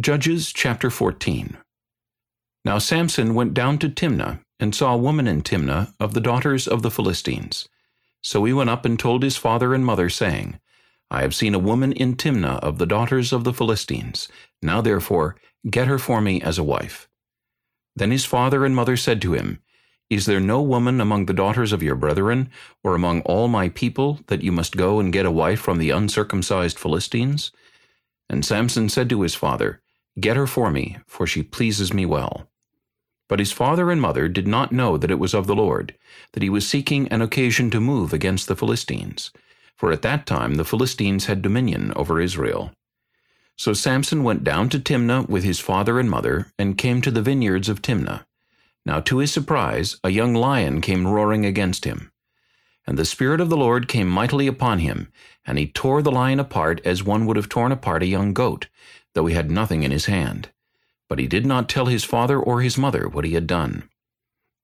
Judges chapter 14 Now Samson went down to Timnah, and saw a woman in Timnah of the daughters of the Philistines. So he went up and told his father and mother, saying, I have seen a woman in Timnah of the daughters of the Philistines. Now therefore get her for me as a wife. Then his father and mother said to him, Is there no woman among the daughters of your brethren, or among all my people, that you must go and get a wife from the uncircumcised Philistines? And Samson said to his father, Get her for me, for she pleases me well. But his father and mother did not know that it was of the Lord, that he was seeking an occasion to move against the Philistines. For at that time the Philistines had dominion over Israel. So Samson went down to Timnah with his father and mother, and came to the vineyards of Timnah. Now to his surprise, a young lion came roaring against him. And the Spirit of the Lord came mightily upon him, and he tore the lion apart as one would have torn apart a young goat, though he had nothing in his hand. But he did not tell his father or his mother what he had done.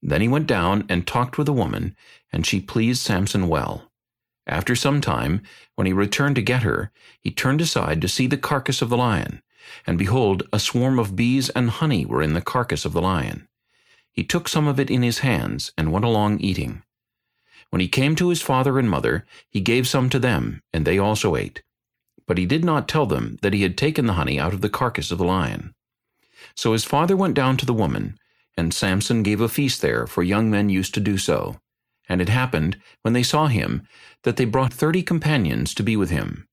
Then he went down and talked with a woman, and she pleased Samson well. After some time, when he returned to get her, he turned aside to see the carcass of the lion, and behold, a swarm of bees and honey were in the carcass of the lion. He took some of it in his hands, and went along eating. When he came to his father and mother, he gave some to them, and they also ate. But he did not tell them that he had taken the honey out of the carcass of the lion. So his father went down to the woman, and Samson gave a feast there, for young men used to do so. And it happened, when they saw him, that they brought thirty companions to be with him.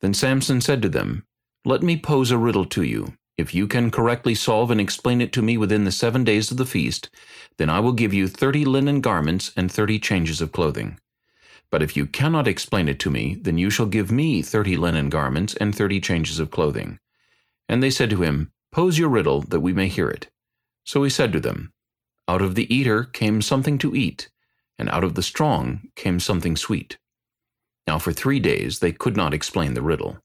Then Samson said to them, Let me pose a riddle to you. If you can correctly solve and explain it to me within the seven days of the feast, then I will give you thirty linen garments and thirty changes of clothing. But if you cannot explain it to me, then you shall give me thirty linen garments and thirty changes of clothing. And they said to him, Pose your riddle, that we may hear it. So he said to them, Out of the eater came something to eat, and out of the strong came something sweet. Now for three days they could not explain the riddle.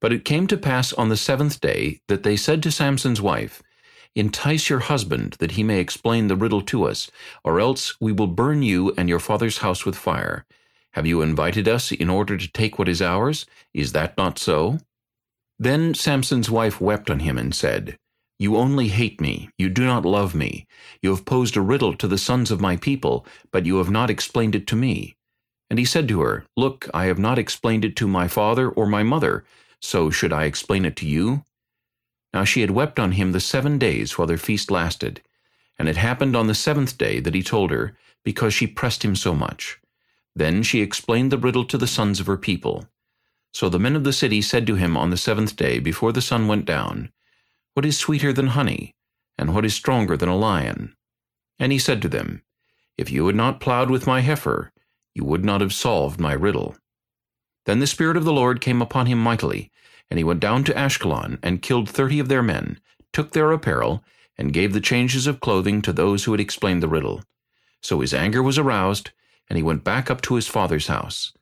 But it came to pass on the seventh day that they said to Samson's wife, Entice your husband, that he may explain the riddle to us, or else we will burn you and your father's house with fire. Have you invited us in order to take what is ours? Is that not so? Then Samson's wife wept on him and said, You only hate me, you do not love me. You have posed a riddle to the sons of my people, but you have not explained it to me. And he said to her, Look, I have not explained it to my father or my mother, so should I explain it to you? Now she had wept on him the seven days while their feast lasted. And it happened on the seventh day that he told her, because she pressed him so much. Then she explained the riddle to the sons of her people. So the men of the city said to him on the seventh day, before the sun went down, What is sweeter than honey, and what is stronger than a lion? And he said to them, If you had not plowed with my heifer, you would not have solved my riddle. Then the Spirit of the Lord came upon him mightily, and he went down to Ashkelon, and killed thirty of their men, took their apparel, and gave the changes of clothing to those who had explained the riddle. So his anger was aroused, and he went back up to his father's house.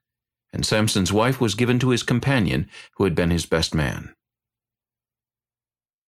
And Samson's wife was given to his companion, who had been his best man.